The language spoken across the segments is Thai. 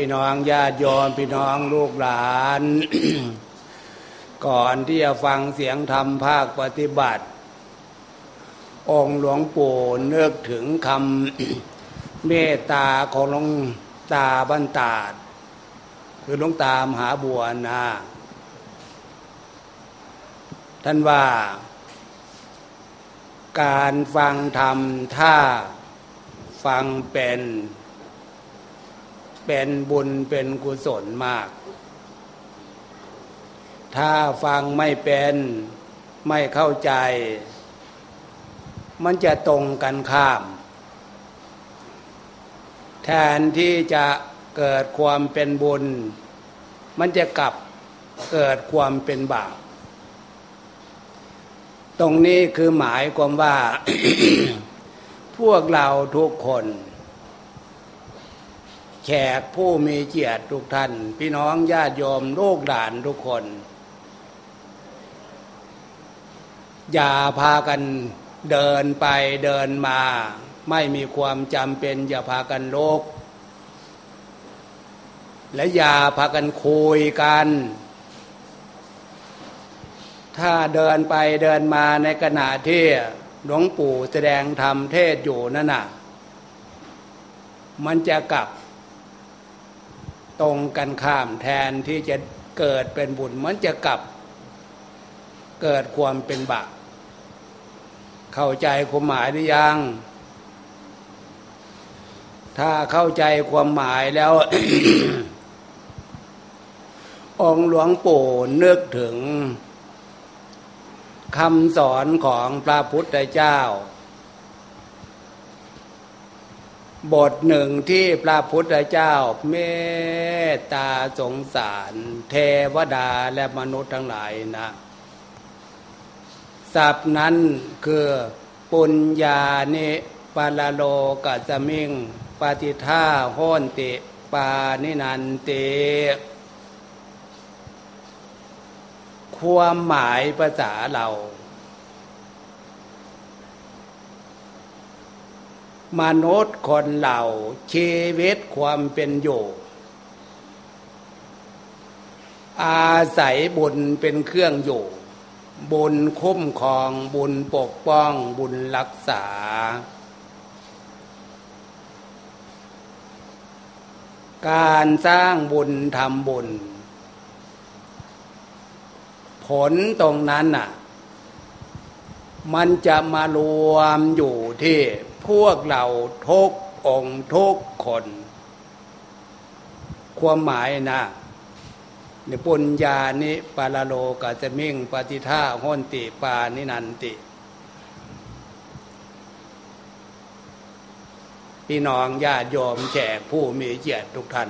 พี่น้องญาติโยมพี่น้องลูกหลาน ก่อนที่จะฟังเสียงธรรมภาคปฏิบัติ องค์หลวงปู่เนึกถึงคำเมตตาของหลวงตาบันตาดคือหลวงตามหาบัวนาท่านว่า การฟังธรรมถ้าฟังเป็น เป็นบุญเป็นกุศลมาก ถ้าฟังไม่เป็นไม่เข้าใจ มันจะตรงกันข้าม แทนที่จะเกิดความเป็นบุญ มันจะกลับเกิดความเป็นบาป ตรงนี้คือหมายความว่า พวกเราทุกคน แขกผู้มีเกียรติทุกท่าน พี่น้องญาติโยมลูกหลานทุกคน อย่าพากันเดินไปเดินมา ไม่มีความจำเป็น อย่าพากันโลก และอย่าพากันคุยกัน ถ้าเดินไปเดินมาในขณะที่หลวงปู่แสดงธรรมเทศอยู่นั่นน่ะ มันจะกลับ ตรงกันข้ามแทนที่จะเกิดเป็นบุญมันจะกลับ เกิดความเป็นบาปเข้าใจความหมายหรือยัง ถ้าเข้าใจความหมายแล้ว องหลวงปู่นึกถึงคำสอนของพระพุทธเจ้า บทหนึ่งที่พระพุทธเจ้าเมตตาสงสาร เทวดาและมนุษย์ทั้งหลายนะศัพท์นั้นคือปุญญานิปาลโลกัสมิงปฏิท่าโหนติ ปานินันติความหมายภาษาเรา มนุษย์คนเหล่าชีวิตความเป็นอยู่ อาศัยบุญเป็นเครื่องอยู่ บุญคุ้มครองบุญปกป้องบุญรักษา การสร้างบุญทำบุญ ผลตรงนั้นน่ะ มันจะมารวมอยู่ที่ พวกเราทุกองทุกคน ความหมายนะนปุญญานิปาลโลกัจมิงปฏิท่าห้นติปานินันติพี่น้องญาติโยมแขกผู้มีเกียรติทุกท่าน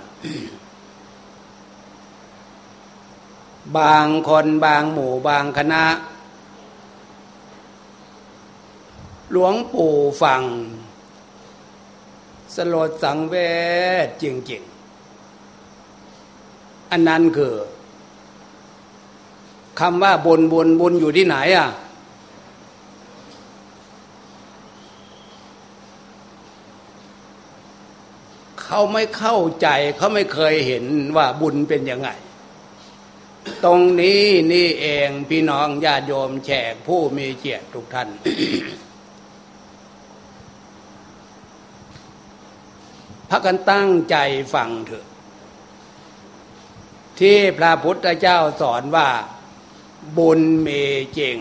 บางคนบางหมู่บางคณะ หลวงปู่ฟัง สลดสังเวชจริงๆ อันนั้นคือคำว่าบุญบุญบุญอยู่ที่ไหนอะเขาไม่เข้าใจเขาไม่เคยเห็นว่าบุญเป็นยังไง ตรงนี้นี่เองพี่น้องญาติโยมแขกผู้มีเกียรติทุกท่าน พักกันตั้งใจฟังเถอะ ที่พระพุทธเจ้าสอนว่า บุญเมเจง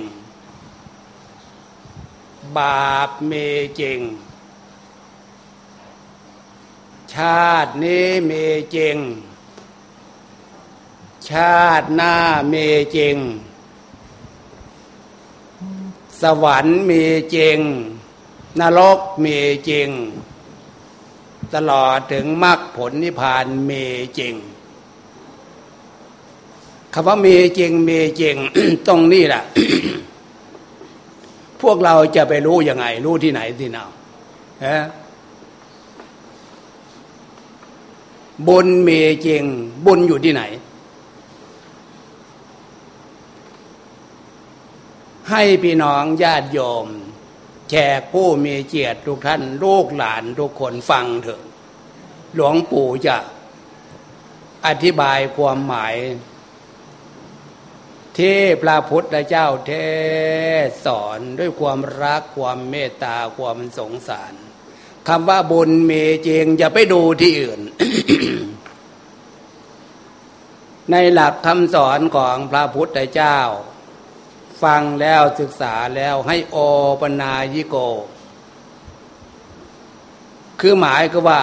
บาปเมเจง ชาตินี้เมเจง ชาติหน้าเมเจง สวรรค์เมีจง นรกเมีจง ตลอดถึงมรรคผลนิพพานเมจริงคำว่าเมจริงเมจริงตรงนี้แหละพวกเราจะไปรู้ยังไง รู้ที่ไหนที่นาฮะบุญมีจริง บุญอยู่ที่ไหน ให้พี่น้องญาติโยมแขกผู้มีเกียรติทุกท่าน ลูกหลานทุกคนฟังเถอะ หลวงปู่จะอธิบายความหมาย ที่พระพุทธเจ้าเทศสอนด้วยความรักความเมตตาความสงสารคำว่าบุญมีจงอย่าไปดูที่อื่น ในหลักคำสอนของพระพุทธเจ้า ฟังแล้วศึกษาแล้วให้โอปนายิโก คือหมายก็ว่า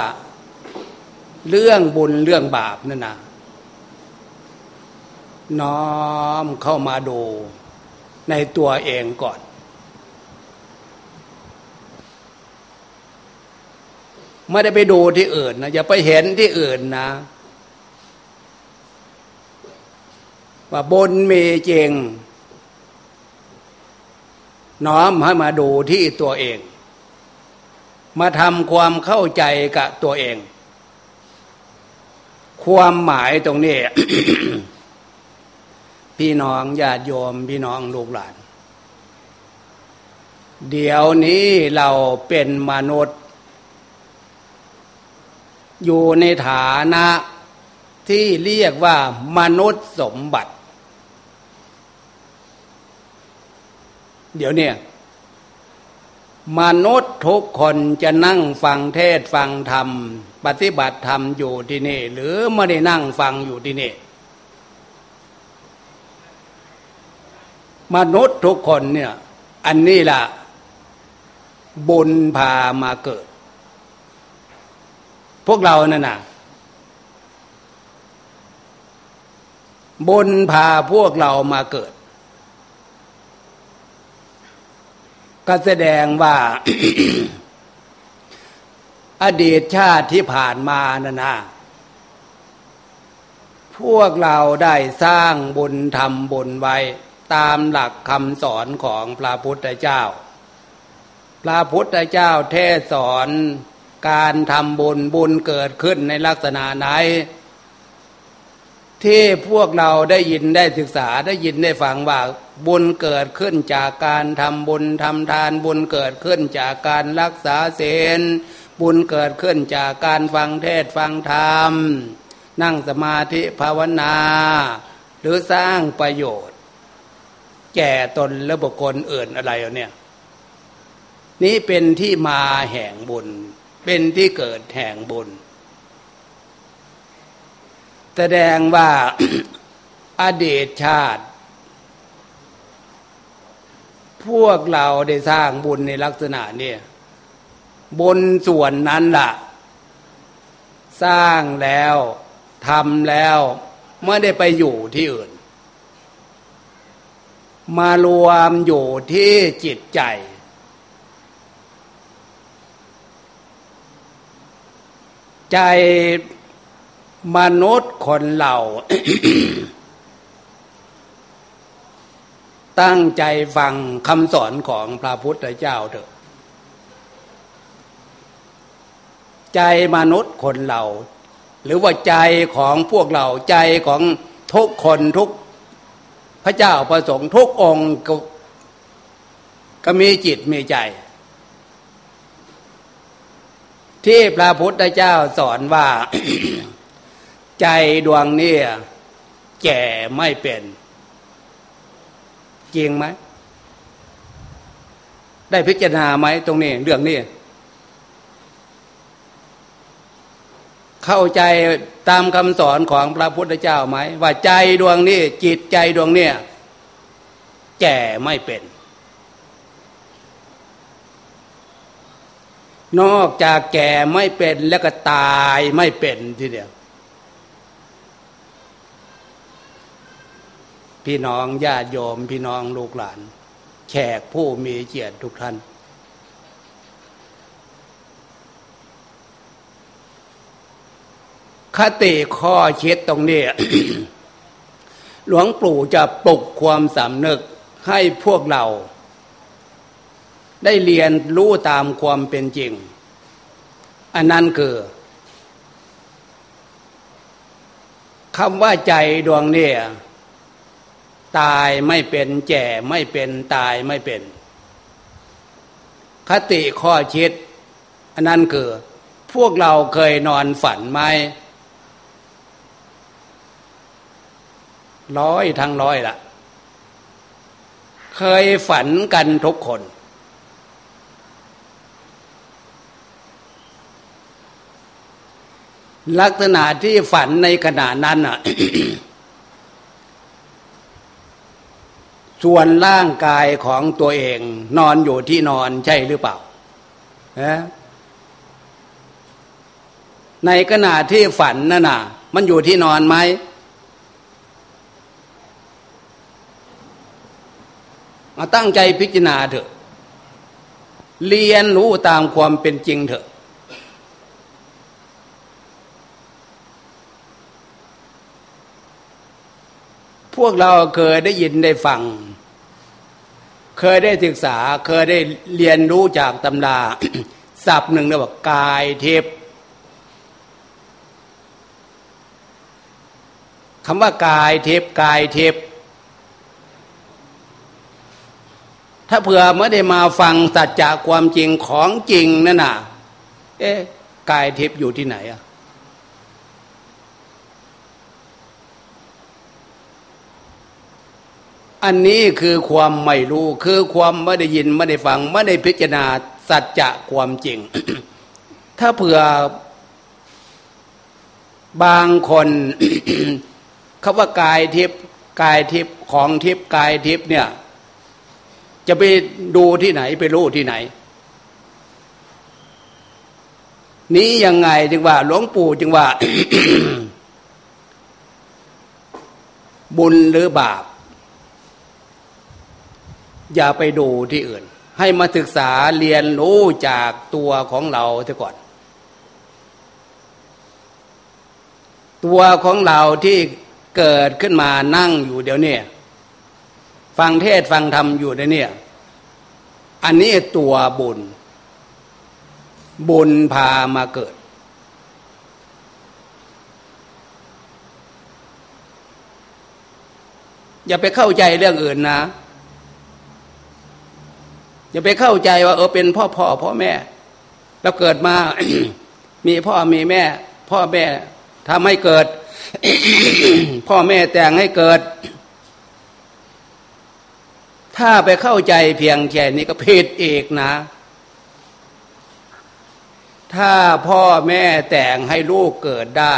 เรื่องบุญเรื่องบาปนั่นนะน้อมเข้ามาดูในตัวเองก่อน ไม่ได้ไปดูที่อื่นนะอย่าไปเห็นที่อื่นนะว่าบนมีจริง น้อมให้มาดูที่ตัวเอง มาทำความเข้าใจกับตัวเอง ความหมายตรงนี้ พี่น้องญาติโยมพี่น้องลูกหลาน เดี๋ยวนี้เราเป็นมนุษย์ อยู่ในฐานะที่เรียกว่ามนุษย์สมบัติ เดี๋ยวเนี่ยมนุษย์ทุกคนจะนั่งฟังเทศฟังธรรม ปฏิบัติธรรมอยู่ที่นี่ หรือไม่ได้นั่งฟังอยู่ที่นี่ มนุษย์ทุกคนเนี่ย อันนี้ล่ะ บุญพามาเกิด พวกเรานั่นน่ะบุญพาพวกเรามาเกิด ก็แสดงว่า อดีตชาติที่ผ่านมานั่นนะพวกเราได้สร้างบุญทำบุญไว้ ตามหลักคำสอนของพระพุทธเจ้า พระพุทธเจ้าเทศสอนการทำบุญบุญเกิดขึ้นในลักษณะไหน ที่พวกเราได้ยินได้ศึกษาได้ยินได้ฟังว่า บุญเกิดขึ้นจากการทำบุญทำทานบุญเกิดขึ้นจากการรักษาเศีลบุญเกิดขึ้นจากการฟังเทศฟังธรรม นั่งสมาธิภาวนา หรือสร้างประโยชน์ แก่ตนและบุคคลอื่นอะไรเนี่ยนี้เป็นที่มาแห่งบุญ เป็นที่เกิดแห่งบุญ แสดงว่าอดีตชาติ พวกเราได้สร้างบุญในลักษณะนี้บุญส่วนนั้นละ่ะ สร้างแล้วทำแล้วไม่ได้ไปอยู่ที่อื่น มารวมอยู่ที่จิตใจ ใจมนุษย์คนเรา ตั้งใจฟังคำสอนของพระพุทธเจ้าเถอะ ใจมนุษย์คนเรา หรือว่าใจของพวกเราใจของทุกคนทุกพระเจ้าประสงค์ทุกองค์ก็มีจิตมีใจ ที่พระพุทธเจ้าสอนว่า ใจดวงนี้แก่ไม่เป็น จริงไหม ได้พิจารณาไหมตรงนี้ เรื่องนี้ เข้าใจตามคำสอนของพระพุทธเจ้าไหม ว่าใจดวงนี้ จิตใจดวงนี้แก่ไม่เป็น นอกจากแก่ไม่เป็นแล้วก็ตายไม่เป็นทีเดียว พี่น้องญาติโยม พี่น้องลูกหลาน แขกผู้มีเกียรติทุกท่าน คติข้อคิดตรงนี้ หลวงปู่จะปลุกความสำนึกให้พวกเรา ได้เรียนรู้ตามความเป็นจริง อันนั้นคือคำว่าใจดวงเนี่ย ตายไม่เป็นแก่ไม่เป็นตายไม่เป็น คติข้อคิด อันนั้นคือ พวกเราเคยนอนฝันไหมร้อยทั้งร้อยละเคยฝันกันทุกคน ลักษณะที่ฝันในขณะนั้นอะ ส่วนร่างกายของตัวเอง นอนอยู่ที่นอนใช่หรือเปล่าในขณะที่ฝันนั่นน่ะ มันอยู่ที่นอนไหมมาตั้งใจพิจารณาเถอะ เรียนรู้ตามความเป็นจริงเถอะ พวกเราเคยได้ยินได้ฟัง เคยได้ศึกษาเคยได้เรียนรู้จากตำราศัพท์หนึ่งเรียกว่ากายเทพย์คำว่ากายเทพย์กายเทพย์ถ้าเผื่อไม่ได้มาฟังสัจจะความจริงของจริงนั่นน่ะ เอ๊ะกายทิพย์อยู่ที่ไหนอะ อันนี้คือความไม่รู้คือความไม่ได้ยินไม่ได้ฟังไม่ได้พิจารณาสัจจะความจริง ถ้าเผื่อบางคนคาว่ากายทิพย์กายทิพย์ของทิพย์กายทิพย์เนี่ย จะไปดูที่ไหนไปรู้ที่ไหน นี้ยังไงจึงว่า หลวงปู่จึงว่า บุญหรือบาป อย่าไปดูที่อื่น ให้มาศึกษาเรียนรู้จากตัวของเราเสียก่อน ตัวของเราที่เกิดขึ้นมานั่งอยู่เดี๋ยวนี้ฟังเทศฟังธรรมอยู่ในเนี่ย อันนี้ตัวบุญ บุญพามาเกิด อย่าไปเข้าใจเรื่องอื่นนะ อย่าไปเข้าใจว่าเออเป็นพ่อพ่อพ่อแม่ แล้วเกิดมา มีพ่อมีแม่ พ่อแม่ทำให้เกิด พ่อแม่แต่งให้เกิด ถ้าไปเข้าใจเพียงแค่นี้ก็ผิดเอกนะ ถ้าพ่อแม่แต่งให้ลูกเกิดได้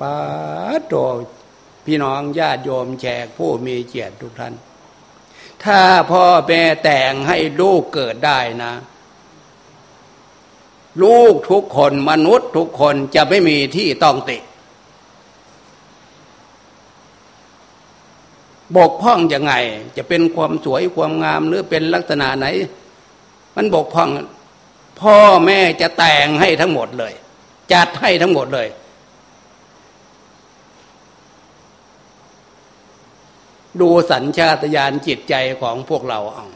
ป้าโตพี่น้องญาติโยมแขกผู้มีเกียรติทุกท่าน ถ้าพ่อแม่แต่งให้ลูกเกิดได้นะ ลูกทุกคนมนุษย์ทุกคนจะไม่มีที่ต้องติ บกพร่องยังไง จะเป็นความสวยความงามหรือเป็นลักษณะไหน มันบกพร่อง พ่อแม่จะแต่งให้ทั้งหมดเลย จัดให้ทั้งหมดเลย ดูสัญชาตญาณจิตใจของพวกเราเอา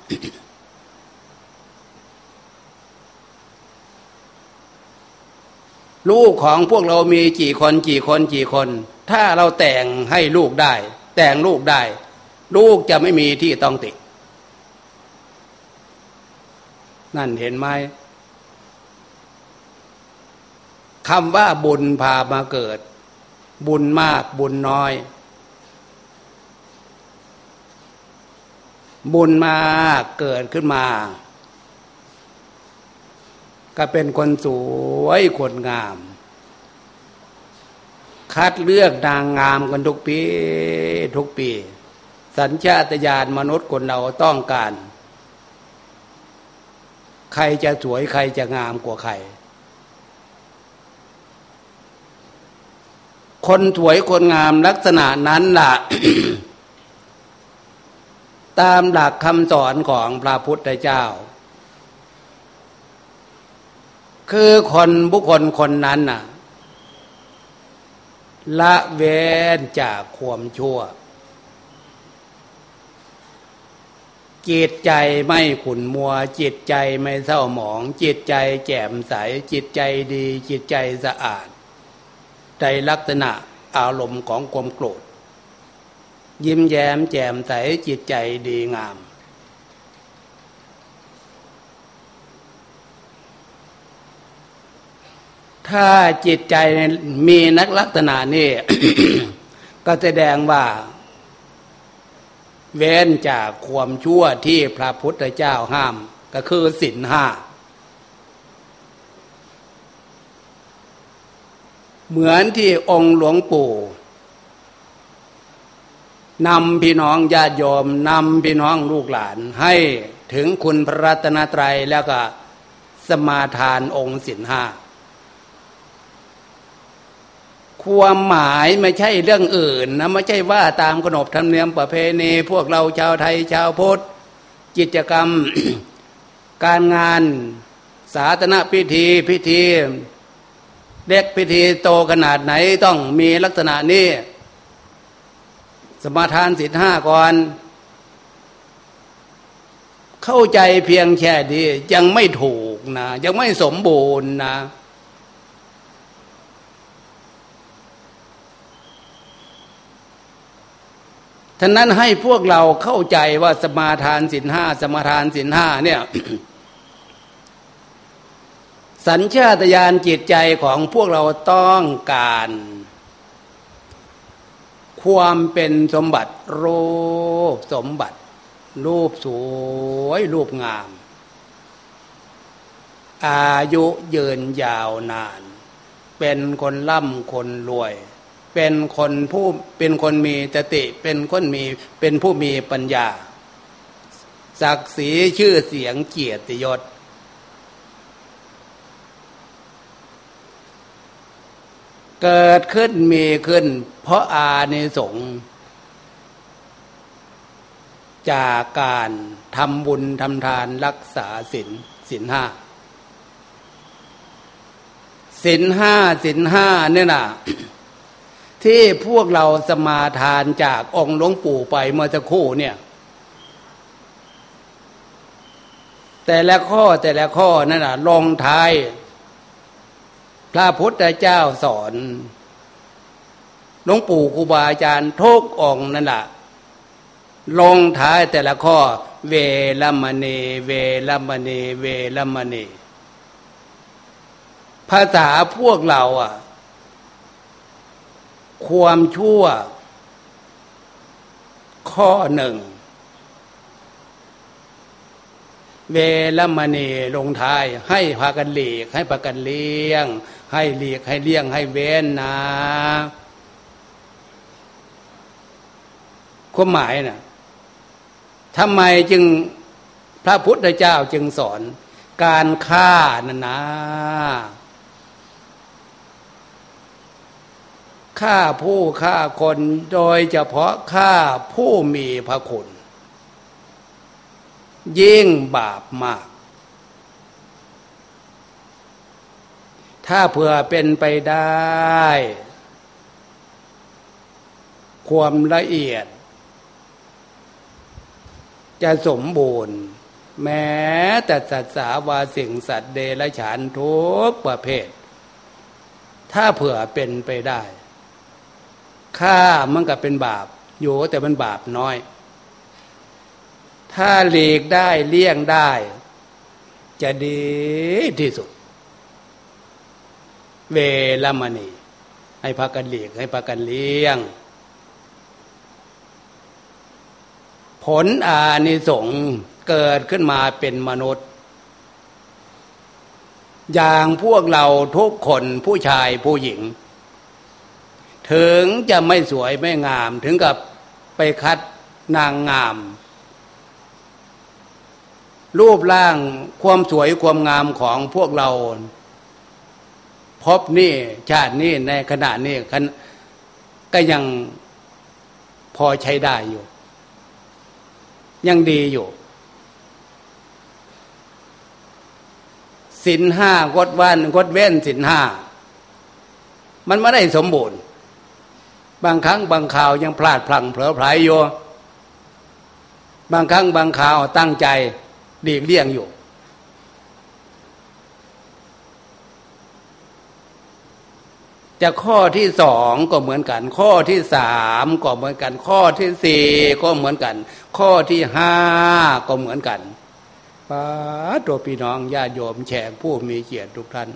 ลูกของพวกเรามีกี่คนกี่คนกี่คน ถ้าเราแต่งให้ลูกได้ แต่งลูกได้ ลูกจะไม่มีที่ต้องติดนั่นเห็นไหมคำว่าบุญพามาเกิด บุญมากบุญน้อย บุญมาเกิดขึ้นมา ก็เป็นคนสวยคนงาม คัดเลือกนางงามกันทุกปี ทุกปี สัญชาตญาณมนุษย์คนเราต้องการ ใครจะสวยใครจะงามกว่าใคร คนสวยคนงามลักษณะนั้นล่ะ ตามหลักคำสอนของพระพุทธเจ้า คือคนบุคคลคนนั้นน่ะ ละเว้นจากความชั่วจิตใจไม่ขุนมัว จิตใจไม่เศร้าหมอง จิตใจแจ่มใส จิตใจดี จิตใจสะอาด ใจลักษณะอารมณ์ของความโกรธ ยิ้มแย้มแจ่มใสจิตใจดีงาม ถ้าจิตใจมีนักลักษณะนี่ ก็แสดงว่า เว้นจากความชั่วที่พระพุทธเจ้าห้าม ก็คือสินห้าเหมือนที่องค์หลวงปู่ นำพี่น้องญาติโยมนำพี่น้องลูกหลาน ให้ถึงคุณพระรัตนตรัยแล้วก็สมาทานองค์สินห้าความหมายไม่ใช่เรื่องอื่นนะไม่ใช่ว่าตามขนบธรรมเนียมประเพณีพวกเราชาวไทยชาวพุทธกิจกรรมการงานสาธารณพิธีพิธี เด็กพิธีโตขนาดไหนต้องมีลักษณะนี้ สมาทานสิทห้าก่อน เข้าใจเพียงแค่ดียังไม่ถูกนะยังไม่สมบูรณ์นะท่านั้นให้พวกเราเข้าใจว่าสมาทานสินห้าสมาทานสินห้าเนี่ย สัญชาตญาณจิตใจของพวกเราต้องการ ความเป็นสมบัติรูปสมบัติ รูปสวย รูปงาม อายุยืนยาวนาน เป็นคนร่ำคนรวย เป็นคนผู้เป็นคนมีสติ เป็นคนมีเป็นผู้มีปัญญาศักดิ์ศรีชื่อเสียงเกียรติยศ เกิดขึ้นมีขึ้น เพราะอาในสงจากการทำบุญทำทานรักษาศีลศีลห้าศีลห้าศีลห้าเนี่ยนะที่พวกเราสมาทานจากองค์หลวงปู่ไปเมื่อจะคู่เนี่ย แต่ละข้อแต่ละข้อนั่นนะลองทาย ระพุทธเจ้าสอนหลวงปู่ครูบาอาจารย์ทุกองนั่นแหละลงท้ายแต่ละข้อ เวลมณีเวลมณีเวลมณีภาษาพวกเราอะ ความชั่ว ข้อหนึ่ง เวลมณีลงท้าย ให้พากันหลีก ให้พากันเลี้ยง ให้หลีกให้เลี้ยงให้เว้นนะความหมายนะ่ะทำไมจึงพระพุทธเจ้าจึงสอน การฆ่านั่นนะฆ่าผู้ฆ่าคนโดยเฉพาะฆ่าผู้มีพระคุณ ยิ่งบาปมาก ถ้าเผื่อเป็นไปได้ ความละเอียด จะสมบูรณ์ แม้แต่สัตว์สาวาสิ่งสัตว์เดรัจฉานทุกประเภท ถ้าเผื่อเป็นไปได้ฆ่ามันก็เป็นบาปอยู่แต่มันบาปน้อย ถ้าหลีกได้เลี่ยงได้ จะดีที่สุด เวลามณี ให้พากันหลีกให้พากันเลี่ยง ผลอานิสงส์เกิดขึ้นมาเป็นมนุษย์ อย่างพวกเราทุกคนผู้ชายผู้หญิง ถึงจะไม่สวยไม่งามถึงกับไปคัดนางงาม รูปร่างความสวยความงามของพวกเรา พบนี่ชาตินี้ในขณะนี้ก็ยังพอใช้ได้อยู่ ยังดีอยู่สินห้ากดวันกดเว้นสินห้า มันไม่ได้สมบูรณ์ บางครั้งบางข่าวยังพลาดพลังเผลอไผลอยู่บางครั้งบางข่าวตั้งใจเลีเลี่ยงอยู่ จะข้อที่สองก็เหมือนกัน ข้อที่สามก็เหมือนกัน ข้อที่สี่ก็เหมือนกัน ข้อที่ห้าก็เหมือนกันป้าตัวพี่น้องญาติโยมแฉกผู้มีเกียรติทุกท่าน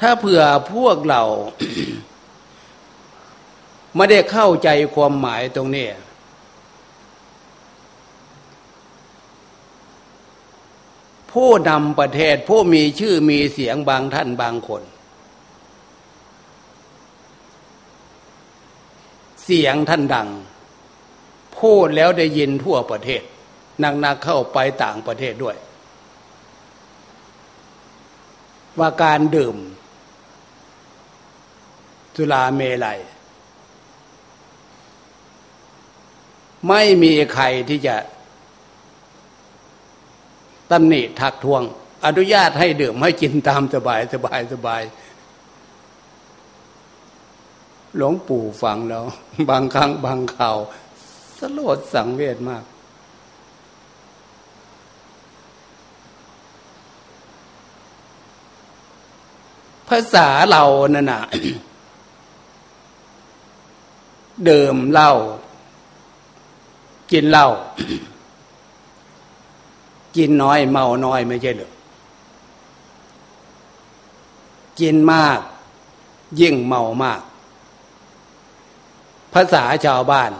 ถ้าเผื่อพวกเรา ไม่ได้เข้าใจความหมายตรงนี้ ผู้นำประเทศผู้มีชื่อมีเสียงบางท่านบางคน เสียงท่านดัง พูดแล้วได้ยินทั่วประเทศนักๆเข้าไปต่างประเทศด้วย ว่าการดื่มสุราเมลัย ไม่มีใครที่จะ ตำหนิทักทวง อนุญาตให้ดื่มให้กินตามสบายสบายสบาย หลวงปู่ฟังแล้ว บางครั้งบางข่าวสลดสังเวชมาก ภาษาเรานั่นน่ะเดิมเหล้ากินเหล้า กินน้อยเมาน้อยไม่ใช่หรือกินมาก ยิ่งเมามาก ภาษาชาวบ้าน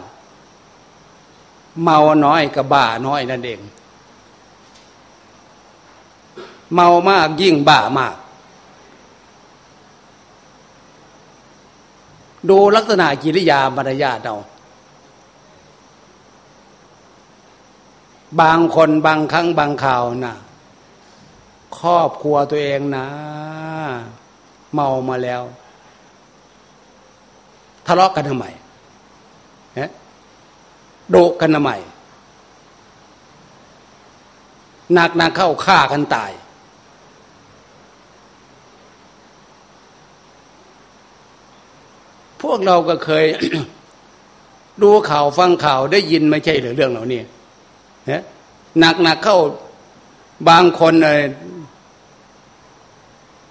เมาน้อยกับบ้าน้อยนั่นเอง เมามากยิ่งบ้ามาก ดูลักษณะกิริยามารยาทเรา บางคนบางครั้งบางข่าวนะครอบครัวตัวเองนะ เมามาแล้ว ทะเลาะกันทำไมฮะโดกันทำไมหนักหนักเข้าฆ่ากันตาย พวกเราก็เคย ดูข่าวฟังข่าวได้ยินไม่ใช่หรือเรื่องเหล่านี้ หนักหนักเข้าบางคนเลย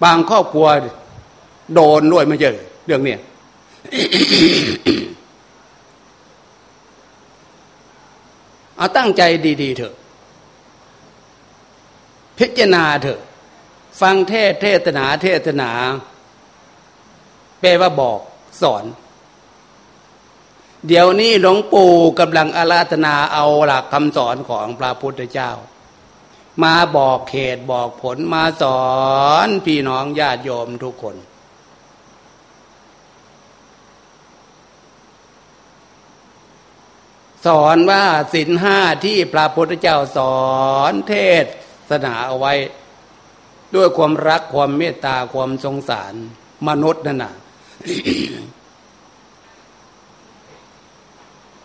บางครอบครัวโดนด้วยไม่ใช่เรื่องนี้เอาตั้งใจดีๆเถอะ พิจารณาเถอะ ฟังเทศเทศนาเทศนาแปลว่าบอกสอน เดี๋ยวนี้หลวงปู่กำลังอาราธนาเอาหลักคำสอนของพระพุทธเจ้า มาบอกเหตุบอกผลมาสอนพี่น้องญาติโยมทุกคน สอนว่าสินห้าที่พระพุทธเจ้าสอนเทศนาเอาไว้ ด้วยความรักความเมตตาความสงสารมนุษย์นั่นน่ะ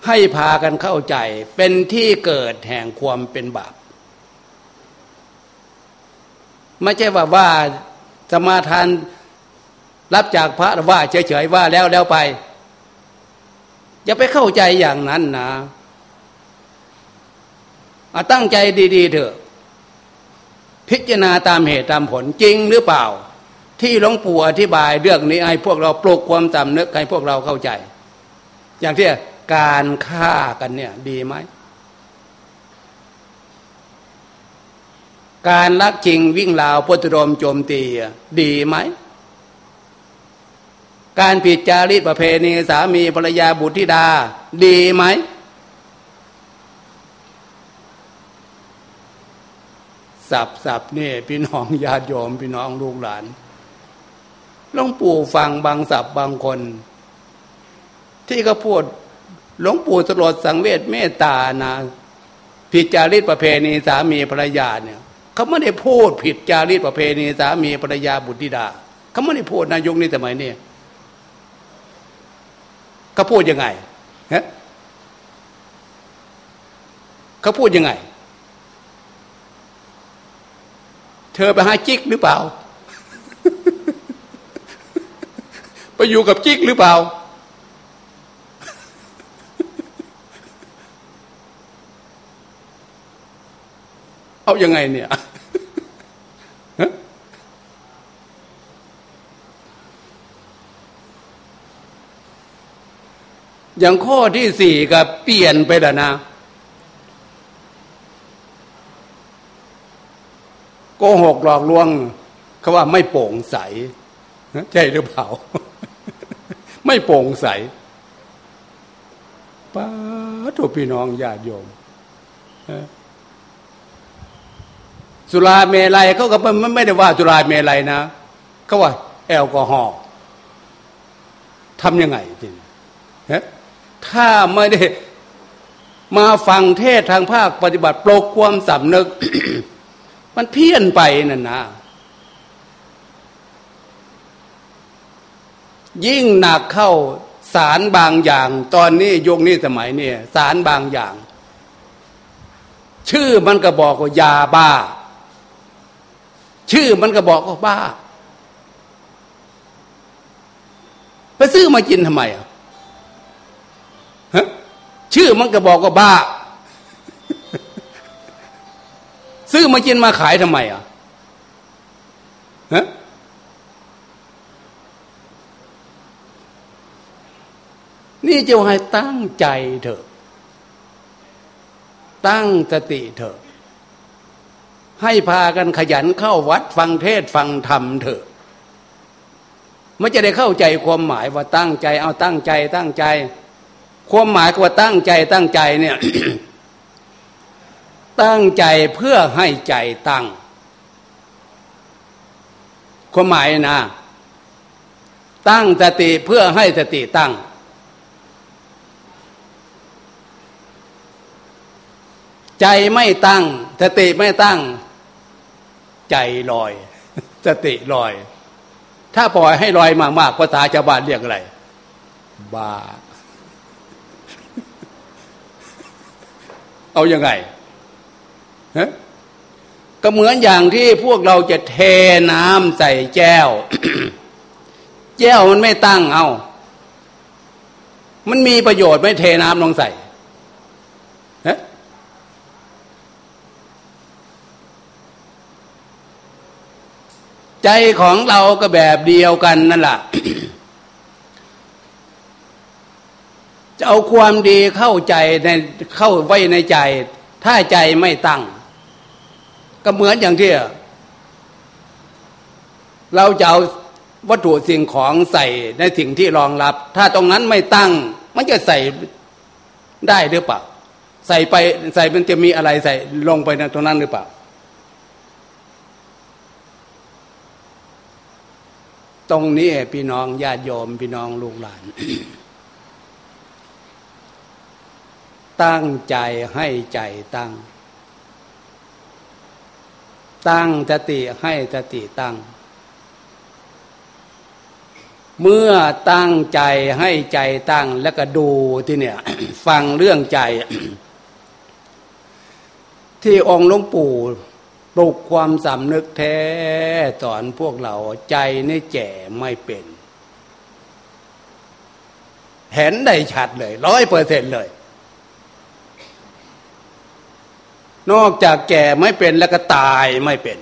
ให้พากันเข้าใจเป็นที่เกิดแห่งความเป็นบาป ไม่ใช่ว่าว่าสมาทานรับจากพระว่าเฉยๆว่าแล้วแล้วไป อย่าไปเข้าใจอย่างนั้นนะตั้งใจดีๆเถอะ พิจารณาตามเหตุตามผลจริงหรือเปล่า ที่หลวงปู่อธิบายเรื่องนี้ให้พวกเราปลุกความจำนึกให้พวกเราเข้าใจ อย่างที่ การฆ่ากันเนี่ยดีไหม การลักจริงวิ่งราวพุทธรมโจมตีดีไหม การผิดจารีตประเพณีสามีภรรยาบุตรธิดา ดีไหม สับสับนี่พี่น้องญาติโยมพี่น้องลูกหลานหลวงปู่ฟังบางสับบางคน ที่เขาพูด หลวงปู่ตลดสังเวชเมตตานะผิดจารีตประเพณีสามีภรรยาเนี่ยเขาไม่ได้พูดผิดจารีตประเพณีสามีภรรยาบุตรธิดาเขาไม่ได้พูดนายกนี้สมัยนี้เขาพูดยังไงฮะเขาพูดยังไง เธอไปหาจิกหรือเปล่า ไปอยู่กับจิกหรือเปล่า เอายังไงเนี่ยอย่างข้อที่สี่ก็เปลี่ยนไปแล้วนะโกหกหลอกลวงเขาว่าไม่โปร่งใสใช่หรือเปล่า ไม่โปร่งใสป้าทุพี่น้องญาติโยม สุราเมลัยเขาก็ไม่ได้ว่าสุราเมลัยนะเขาว่า แอลกอฮอล์ทำยังไงจริงถ้าไม่ได้มาฟังเทศทางภาคปฏิบัติปลกความสำนึก มันเพี้ยนไปนั่นนะยิ่งหนักเข้าสารบางอย่าง ตอนนี้ยุคนี้สมัยนี้สารบางอย่าง ชื่อมันก็บอกว่ายาบ้า ชื่อมันก็บอกว่าบ้า ไปซื้อมากินทำไมอะฮะชื่อมันก็บอกว่าบ้า ซื้อมากินมาขายทำไมอะฮะนี่จะให้ตั้งใจเถอะ ตั้งสติเถอะ ให้พากันขยันเข้าวัดฟังเทศฟังธรรมเถอะมันจะได้เข้าใจความหมายว่าตั้งใจ เอาตั้งใจตั้งใจ ความหมายว่าตั้งใจตั้งใจเนี่ย ตั้งใจเพื่อให้ใจตั้ง ความหมายนะ ตั้งสติเพื่อให้สติตั้ง ใจไม่ตั้งสติไม่ตั้ง ใจลอย สติลอย ถ้าปล่อยให้ลอยมากๆภาษาชาวบ้านเรียกอะไรบ้า เอาอยัางไงฮะก็เหมือนอย่างที่พวกเราจะเทน้ำใส่แก้ว แก้วมันไม่ตั้งเอา มันมีประโยชน์ไม่เทน้ำลงใส่ ใจของเราก็แบบเดียวกันนั่นแหละจะเอาความดีเข้าใจในเข้าไว้ในใจ ถ้าใจไม่ตั้ง ก็เหมือนอย่างที่ เราจะเอาวัตถุสิ่งของใส่ในสิ่งที่รองรับ ถ้าตรงนั้นไม่ตั้ง มันจะใส่ได้หรือเปล่า ใส่ไปใส่มันจะมีอะไรใส่ลงไปในตรงนั้นหรือเปล่า ตรงนี้พี่น้องญาติโยมพี่น้องลูกหลาน ตั้งใจให้ใจตั้ง ตั้งสติให้สติตั้ง เมื่อตั้งใจให้ใจตั้งแล้วก็ดูที่เนี่ย ฟังเรื่องใจ ที่องค์หลวงปู่ ปลุกความสำนึกแท้สอนพวกเราใจนี่แจ่ไม่เป็น เห็นได้ชัดเลยร้อยเปอร์เซ็นเลย นอกจากแก่ไม่เป็นแล้วก็ตายไม่เป็น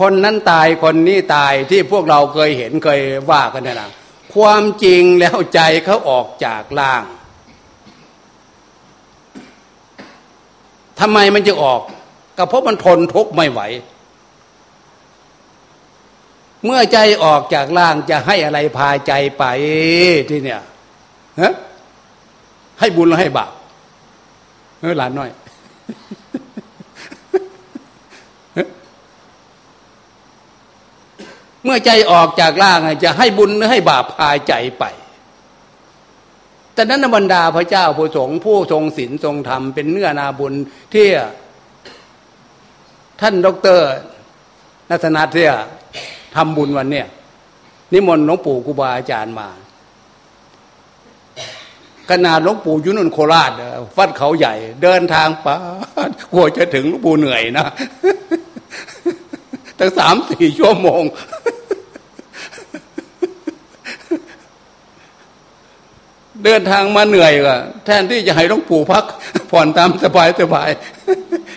คนนั้นตายคนนี้ตายที่พวกเราเคยเห็นเคยว่ากันนะความจริงแล้วใจเขาออกจากล่าง ทำไมมันจะออก ก็เพราะมันทนทุกข์ไม่ไหว เมื่อใจออกจากร่างจะให้อะไรพาใจไปที่เนี่ยฮะให้บุญหรือให้บาปเออหลานน้อยเมื่อใจออกจากร่างจะให้บุญหรือให้บาปพาใจไป แต่นั้นบรรดาพระเจ้าผู้สงฆ์ผู้ทรงศีลทรงธรรมเป็นเนื้อนาบุญที่ท่านดรนัทนาเทียทำบุญวันเนี้ยนิมนต์หลวงปู่ครูบาอาจารย์มาขนาดหลวงปู่ยุนุนโคราชฟัดเขาใหญ่ เดินทางไปกลัวจะถึงหลวงปู่เหนื่อยนะ ตั้งสามสี่ชั่วโมง เดินทางมาเหนื่อยก็แทนที่จะให้หลวงปู่พัก ผ่อนตามสบายสบาย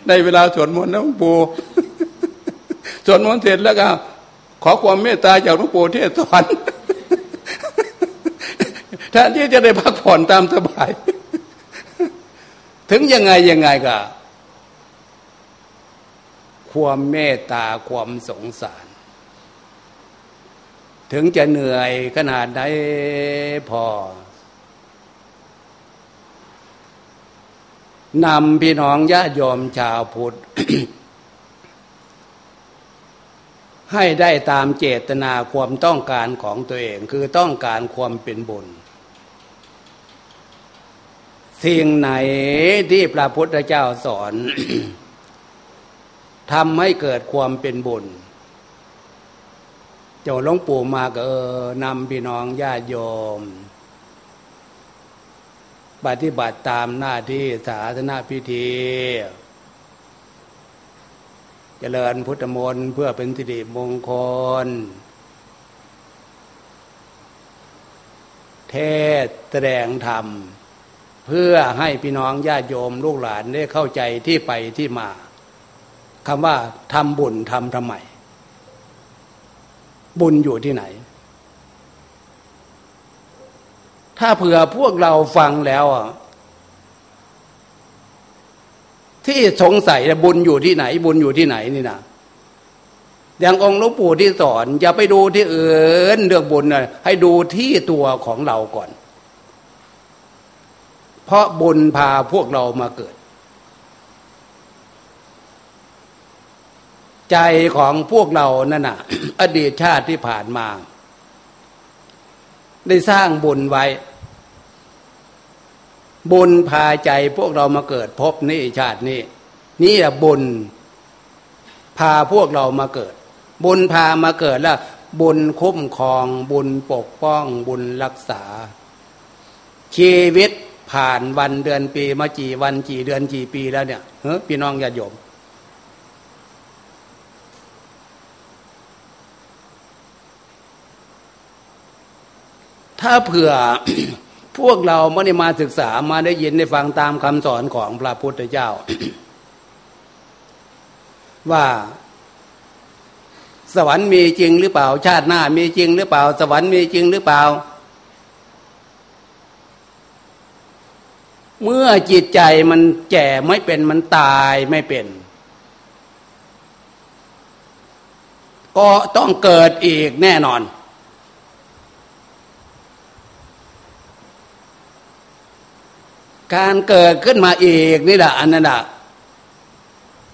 ในเวลาสวดมนต์หลวงปู่สวดมนต์เสร็จแล้วก็ ขอความเมตตาจากหลวงปู่เทศสอนแทนที่จะได้พักผ่อนตามสบาย ถึงยังไงยังไงก็ความเมตตาความสงสาร ถึงจะเหนื่อยขนาดไหนพอ นำพี่น้องญาติโยมชาวพุทธ ให้ได้ตามเจตนาความต้องการของตัวเองคือต้องการความเป็นบุญ สิ่งไหนที่พระพุทธเจ้าสอนทำให้เกิดความเป็นบุญเจ้าหลวงปู่มาก็ออนำพี่น้องญาติโยม ปฏิบัติตามหน้าที่ศาสนาพิธี เจริญพุทธมนต์เพื่อเป็นสิริมงคล เทศแสดงธรรม เพื่อให้พี่น้องญาติโยมลูกหลานได้เข้าใจที่ไปที่มาคำว่าทำบุญทำทำไมบุญอยู่ที่ไหน ถ้าเผื่อพวกเราฟังแล้วอะที่สงสัยบุญอยู่ที่ไหน บุญอยู่ที่ไหนนี่นะอย่างองค์หลวงปู่ที่สอน อย่าไปดูที่อื่นเรื่องบุญนะให้ดูที่ตัวของเราก่อน เพราะบุญพาพวกเรามาเกิด ใจของพวกเรานั่นน่ะ อดีตชาติที่ผ่านมา ได้สร้างบุญไว้ บุญพาใจพวกเรามาเกิดพบนี่ชาตินี้นี่แหละบุญพาพวกเรามาเกิด บุญพามาเกิดแล้ว บุญคุ้มครองบุญปกป้องบุญรักษา ชีวิตผ่านวันเดือนปีมากี่วันกี่เดือนกี่ปีแล้วเนี่ยเฮ้พี่น้องญาติโยมถ้าเผื่อ พวกเราไม่ได้มาศึกษามาได้ยินได้ฟังตามคำสอนของพระพุทธเจ้า ว่า สวรรค์มีจริงหรือเปล่า ชาติหน้า มีจริงหรือเปล่า สวรรค์มีจริงหรือเปล่า เมื่อจิตใจมันแก่ไม่เป็นมันตายไม่เป็น ก็ต้องเกิดอีกแน่นอน การเกิดขึ้นมาอีกนี่แหละอันนั้นแหะ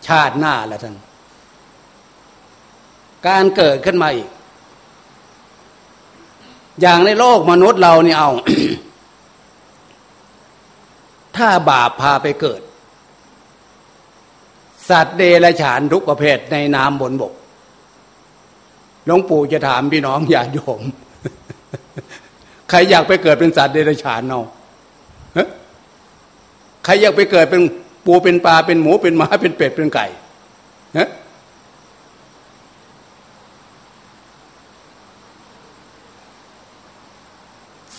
ชาติหน้าแหละท่านการเกิดขึ้นมาอีก อย่างในโลกมนุษย์เรานี่เอา ถ้าบาปพาไปเกิด สัตว์เดรัจฉานทุกประเภทในน้ำบนบกหลวงปู่จะถามพี่น้องอย่าโยม ใครอยากไปเกิดเป็นสัตว์เดรัจฉานเนาะ ใครอยากไปเกิดเป็นปูเป็นปลาเป็นหมูเป็นหมาเป็นเป็ดเป็นไก่ฮะ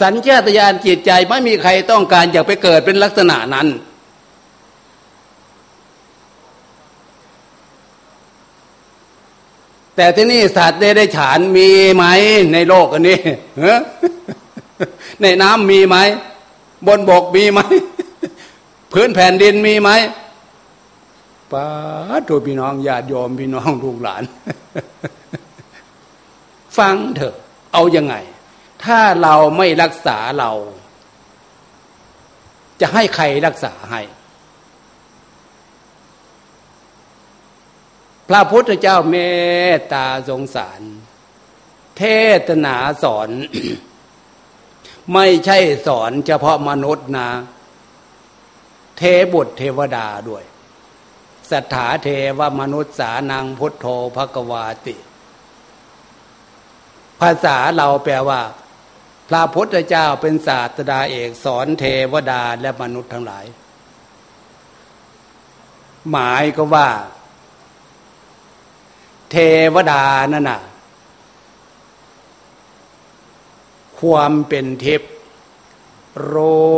สัญชาตญาณจิตใจไม่มีใครต้องการอยากไปเกิดเป็นลักษณะนั้น แต่ที่นี่สัตว์ได้ฉานมีไหมในโลกอันนี้ในน้ำมีไหม บนบกมีไหม พื้นแผ่นดินมีไหมป้าตัวพี่น้องญาติโยมพี่น้องลูกหลาน ฟังเถอะ เอาอยัางไง ถ้าเราไม่รักษาเรา จะให้ใครรักษาให้ พระพุทธเจ้าเมตตาสงสาร เทศนาสอน ไม่ใช่สอนเฉพาะมนุษย์นะ เทบุตรเทวดาด้วยสัทธาเทวมนุษย์สานังพุทโธภกวาติ ภาษาเราแปลว่า พระพุทธเจ้าเป็นศาสตราเอกสอนเทวดาและมนุษย์ทั้งหลาย หมายก็ว่า เทวดานั่นน่ะ ความเป็นเทพโร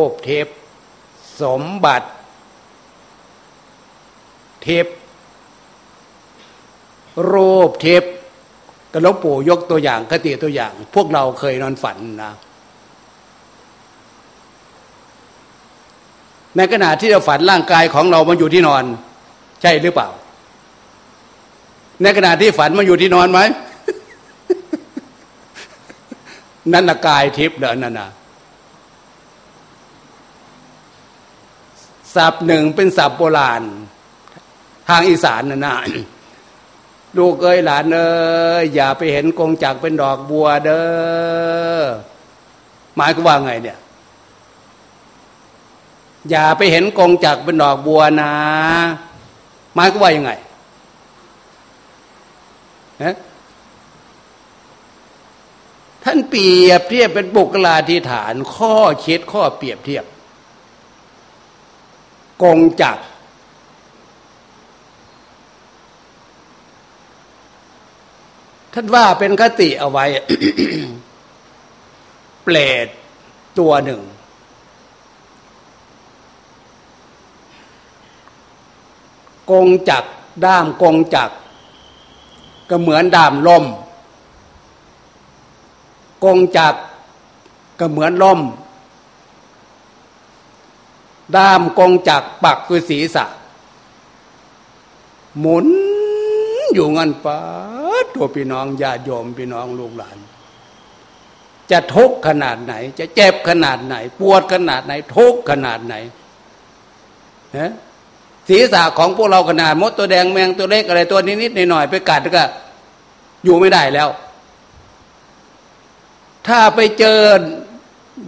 คเทพ สมบัติเทพรูปเทพกระลบปู่ยกตัวอย่างคติตัวอย่าง พวกเราเคยนอนฝันนะในขณะที่เราฝันร่างกายของเรามันอยู่ที่นอน ใช่หรือเปล่า ในขณะที่ฝันมันอยู่ที่นอนไหมนั่นละกายทิพย์เด้อนั่นนะ ศัพท์หนึ่งเป็นศัพท์โบราณ ทางอีสานน่ะนะลูกเอ้ยหลานเอ้ยอย่าไปเห็นกงจักเป็นดอกบัวเด้อหมายก็ว่าไงเนี่ย อย่าไปเห็นกงจักเป็นดอกบัวนะหมายก็ว่ายังไงนะท่านเปรียบเทียบเป็นบุคลาธิฐาน ข้อคิดข้อเปรียบเทียบ กงจักท่านว่าเป็นคติเอาไว้ เปรตตัวหนึ่ง กงจักด้ามกงจักก็เหมือนด้ามล่มกงจักก็เหมือนล่ม ด้ามกงจักปักคือศีรษะ หมุนอยู่งันป้าตัวพี่น้องญาติโยมพี่น้องลูกหลาน จะทุกข์ขนาดไหน จะเจ็บขนาดไหน ปวดขนาดไหน ทุกข์ขนาดไหนฮะศีรษะของพวกเราขนาดมดตัวแดงแมงตัวเล็กอะไรตัวนิดๆหน่อยๆไปกัดก็ อยู่ไม่ได้แล้ว ถ้าไปเจอ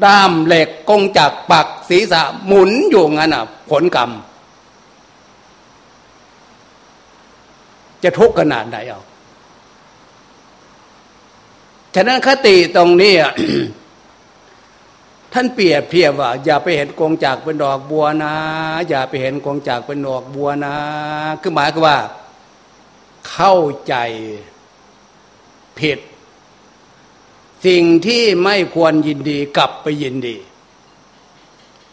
ด้ามเหล็กกงจักปักศีรษะหมุนอยู่งั้นอะ ผลกรรม จะทุกข์ขนาดไหนเอาฉะนั้นคติตรงนี้ท่านเปรียบเทียบว่า อย่าไปเห็นกงจากเป็นดอกบัวนะ อย่าไปเห็นกงจากเป็นดอกบัวนะคือหมายคือว่า เข้าใจผิด สิ่งที่ไม่ควรยินดีกลับไปยินดี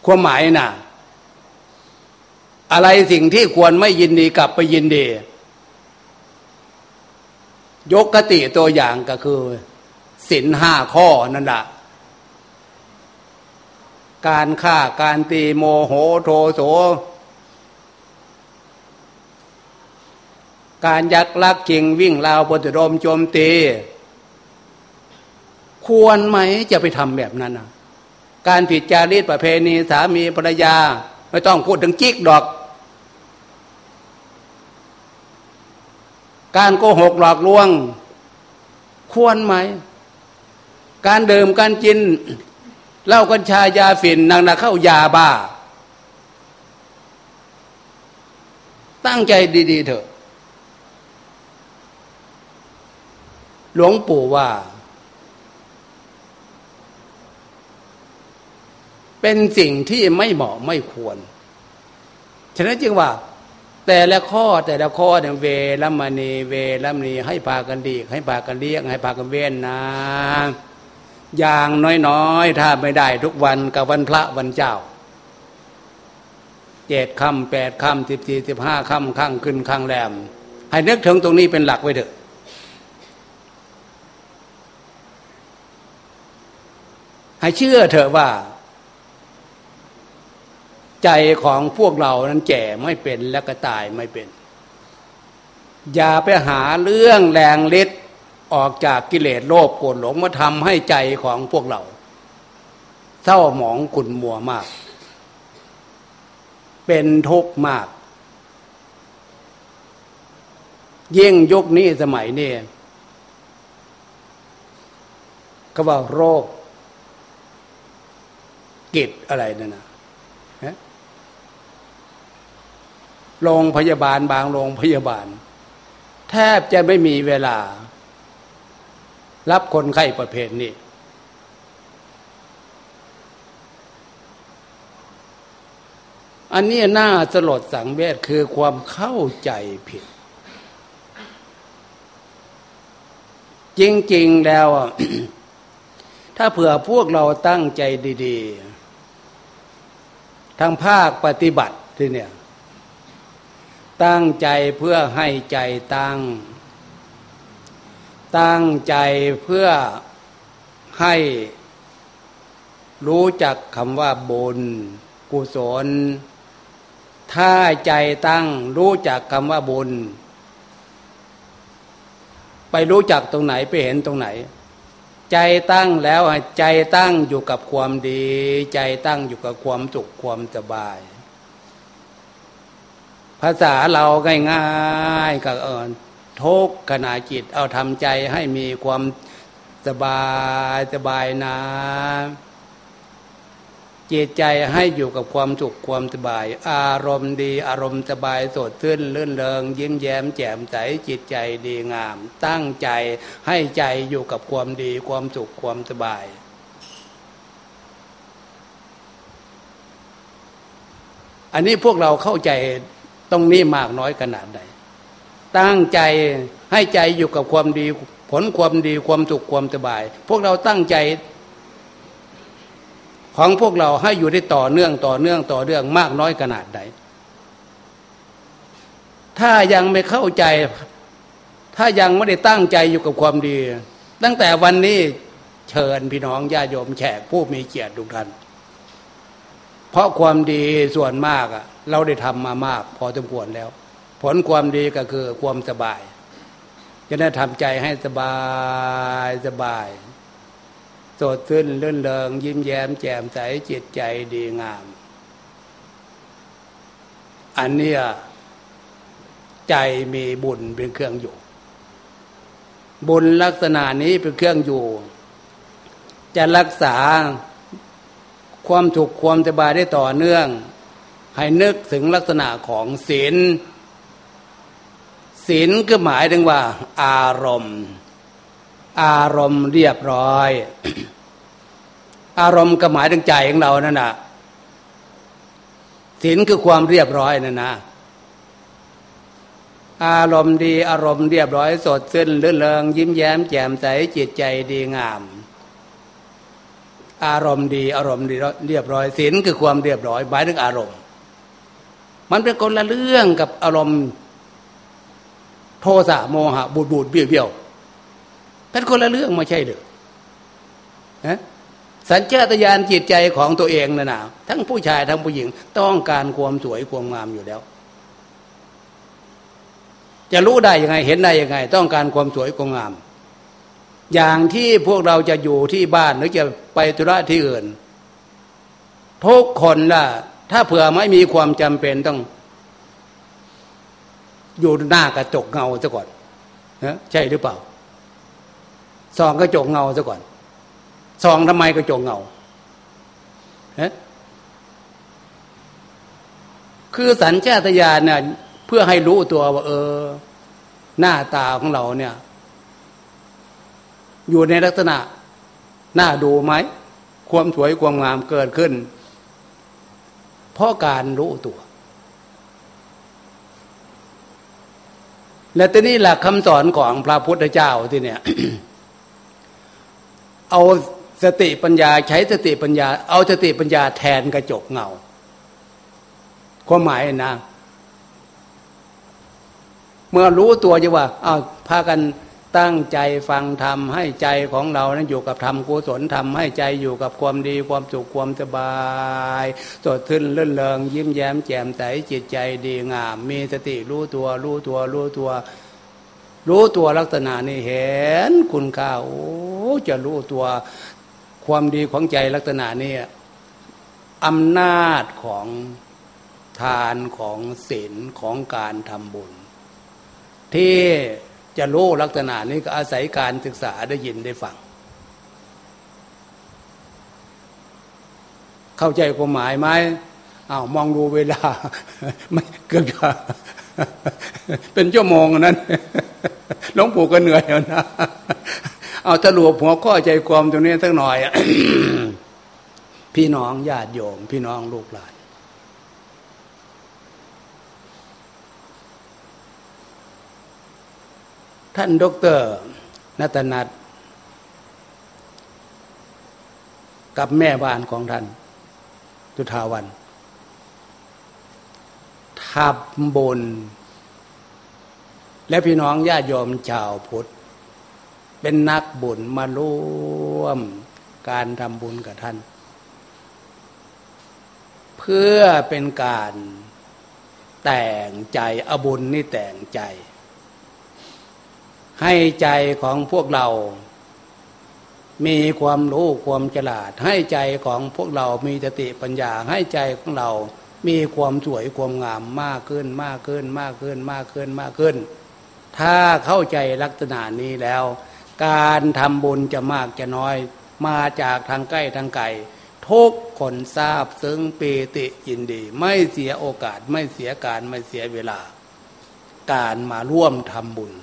ความหมายนะ่ะ อะไรสิ่งที่ควรไม่ยินดีกลับไปยินดี ยกกติตัวอย่างก็คือสินห้าข้อนั่นแหละการฆ่าการตีโมโหโทโส การยักลักจิงวิ่งราวปฏิรมโจมตี ควรไหมจะไปทำแบบนั้นนะการผิดจารีตประเพณีสามีภรรยา ไม่ต้องพูดถึงจิกดอก การโกหกหลอกลวง ควรไหม การเดิมการกินเหล้ากัญชายาฝิ่นนางนาเข้ายาบ้า ตั้งใจดี ๆ เถอะ หลวงปู่ว่า เป็นสิ่งที่ไม่เหมาะไม่ควร ฉะนั้นจึงว่า แต่ละข้อแต่ละข้อเนี่ยเวรมณีเวรมณีให้พากันดีให้พากันเลี้ยง ให้พากันเว้นนะ อย่างน้อยๆ ถ้าไม่ได้ทุกวันกับวันพระวันเจ้าเจ็ดคำแปดคำสิบสี่สิบห้าคำข้างขึ้นข้างแรม ให้นึกถึงตรงนี้เป็นหลักไว้เถอะให้เชื่อเถอะว่า ใจของพวกเรานั้นแก่ไม่เป็นและก็ตายไม่เป็น อย่าไปหาเรื่องแรงฤทธิ์ออกจากกิเลสโลภโกรธหลงมาทำให้ใจของพวกเราเศร้าหมองขุ่นมัวมาก เป็นทุกข์มากยิ่งยุคนี้สมัยนี้ก็ว่าโรคกิจอะไรนั่นนะ โรงพยาบาลบางโรงพยาบาล แทบจะไม่มีเวลา รับคนไข้ประเภทนี้ อันนี้น่าสลดสังเวชคือความเข้าใจผิด จริง ๆ แล้ว ถ้าเผื่อพวกเราตั้งใจดี ๆ ทางภาคปฏิบัติที่เนี่ย ตั้งใจเพื่อให้ใจตั้ง ตั้งใจเพื่อให้รู้จักคำว่าบุญกุศล ถ้าใจตั้งรู้จักคำว่าบุญ ไปรู้จักตรงไหนไปเห็นตรงไหน ใจตั้งแล้วใจตั้งอยู่กับความดี ใจตั้งอยู่กับความสุขความสบาย ภาษาเราง่ายๆก็เออทุกขณะจิตเอาทำใจให้มีความสบายสบายนะจิตใจให้อยู่กับความสุขความสบาย อารมณ์ดี อารมณ์สบายสดชื่นลื่นเริงยิ้มแย้มแจ่มใสจิตใจดีงาม ตั้งใจให้ใจอยู่กับความดีความสุขความสบาย อันนี้พวกเราเข้าใจ ตรงนี้มากน้อยขนาดใด ตั้งใจให้ใจอยู่กับความดี ผลความดีความสุขความสบาย พวกเราตั้งใจ ของพวกเราให้อยู่ได้ต่อเนื่องต่อเนื่องต่อเนื่องมากน้อยขนาดใด ถ้ายังไม่เข้าใจ ถ้ายังไม่ได้ตั้งใจอยู่กับความดี ตั้งแต่วันนี้เชิญพี่น้องญาติโยมแขกผู้มีเกียรติทุกท่านเพราะความดีส่วนมากอะ เราได้ทำมามาก พอสมควรแล้ว ผลความดีก็คือความสบาย จะได้ทำใจให้สบายสบายสดชื่นเลื่นเริงยิ้มแย้มแจ่มใสจิตใจดีงาม อันเนี้ยใจมีบุญเป็นเครื่องอยู่ บุญลักษณะนี้เป็นเครื่องอยู่ จะรักษาความถูกความสบายได้ต่อเนื่อง ให้นึกถึงลักษณะของศีลศีลก็หมายถึงว่า อารมณ์ อารมณ์เรียบร้อย อารมณ์ก็หมายถึงใจของเรานั่นนะศีลคือความเรียบร้อยนั่นนะอารมณ์ดีอารมณ์เรียบร้อยสดชื่นลื่นเริงยิ้มแย้มแจ่มใสจิตใจดีงาม อารมณ์ดีอารมณ์ดีเรียบร้อยศีลคือความเรียบร้อยหมายถึงอารมณ์ มันเป็นคนละเรื่องกับอารมณ์โทสะโมหะบูดบูดเบี้ยวเบี้ยวเป็นคนละเรื่องไม่ใช่หรือนะสัญชาตญาณจิตใจของตัวเองนะนะทั้งผู้ชายทั้งผู้หญิง ต้องการความสวยความงามอยู่แล้ว จะรู้ได้ยังไงเห็นได้ยังไง ต้องการความสวยความงาม อย่างที่พวกเราจะอยู่ที่บ้านหรือจะไปธุระที่อื่นทุกคนล่ะ ถ้าเผื่อไม่มีความจำเป็นต้องอยู่หน้ากระจกเงาซะก่อนนะใช่หรือเปล่าส่องกระจกเงาซะก่อนส่องทำไมกระจกเงาฮะคือสัญชาตญาณเนี่ยเพื่อให้รู้ตัวว่า เออ หน้าตาของเราเนี่ย อยู่ในลักษณะ หน่าดูไหม ความสวยความงามเกิดขึ้น เพราะการรู้ตัว และทีนี้หลักคำสอนของพระพุทธเจ้าที่เนี่ย เอาสติปัญญาใช้สติปัญญา เอาสติปัญญาแทนกระจกเงาความหมายนะ เมื่อรู้ตัวจะว่าเอาพากัน ตั้งใจฟังธรรมให้ใจของเรานั้นอยู่กับธรรมกุศลธรรมให้ใจอยู่กับความดีความสุขความสบายสดชื่นเลื่นเลงยิ้มแย้มแจ่มใสจิตใจดีงาม มีสติรู้ตัวรู้ตัวรู้ตัว รู้ตัวลักษณะนี้เห็นคุณค่าโอ้จะรู้ตัวความดีของใจลักษณะนี้อำนาจของทานของศีลของการทำบุญ ที่ จะรู้ลักษณะนี้ก็อาศัยการศึกษาได้ยินได้ฟัง เข้าใจความหมายไหมอ้าวมองดูเวลาไม่เกือบจะเป็นชั่วโมงนั้นหลวงปู่ก็เหนื่อยแล้วนะ เอาสรุปหัวข้อใจความตรงนี้สักหน่อย พี่น้องญาติโยม พี่น้องลูกหลาน ท่านดรนัตนัทกับแม่บ้านของท่านจุธาวันทับบน และพี่น้องญาติโยมชาวพุทธ เป็นนักบุญมาร่วมการทำบุญกับท่าน เพื่อเป็นการแต่งใจอบุญนี่แต่งใจ ให้ใจของพวกเรา มีความรู้ความฉลาด ให้ใจของพวกเรามีสติปัญญา ให้ใจของเรา มีความสวยความงามมากขึ้นมากขึ้นมากขึ้นมากขึ้นมากขึ้น ถ้าเข้าใจลักษณะนี้แล้ว การทำบุญจะมากจะน้อย มาจากทางใกล้ทางไกลทุกคนทราบซึ้งปีติยินดี ไม่เสียโอกาสไม่เสียการไม่เสียเวลา การมาร่วมทำบุญ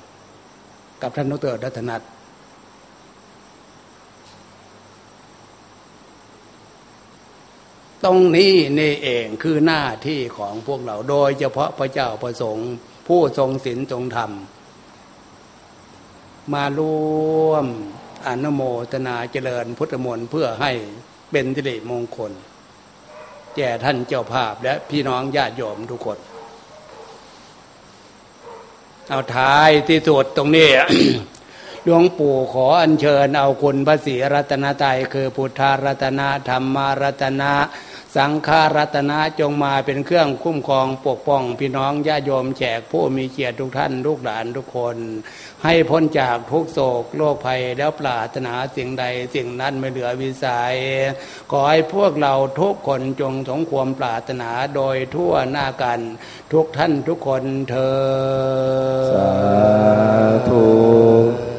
กับท่านนุเตอร์ดัตนัทตรงนี้นี่เองคือหน้าที่ของพวกเราโดยเฉพาะพระเจ้าประสงค์ผู้ทรงศีลทรงธรรม มาร่วมอนุโมทนาเจริญพุทธมนต์เพื่อให้เป็นสิริมงคล แก่ท่านเจ้าภาพและพี่น้องญาติโยมทุกคน เอาท้ายที่สุดตรงนี้หลวงปู่ขออัญเชิญเอาคุณพระศรีรัตนตรัยคือพุทธารัตนะธรรมารัตนะ สังฆารัตนาจงมาเป็นเครื่องคุ้มครองปกป้องพี่น้องญาโยมแจกผู้มีเกียรติทุกท่านลูกหลานทุกคน ให้พ้นจากทุกโศกโรคภัยแล้วปราถนาสิ่งใดสิ่งนั้นไม่เหลือวิสัย ขอให้พวกเราทุกคนจงสงความปรารถนาโดยทั่วหน้ากัน ทุกท่านทุกคนเธอสาธุ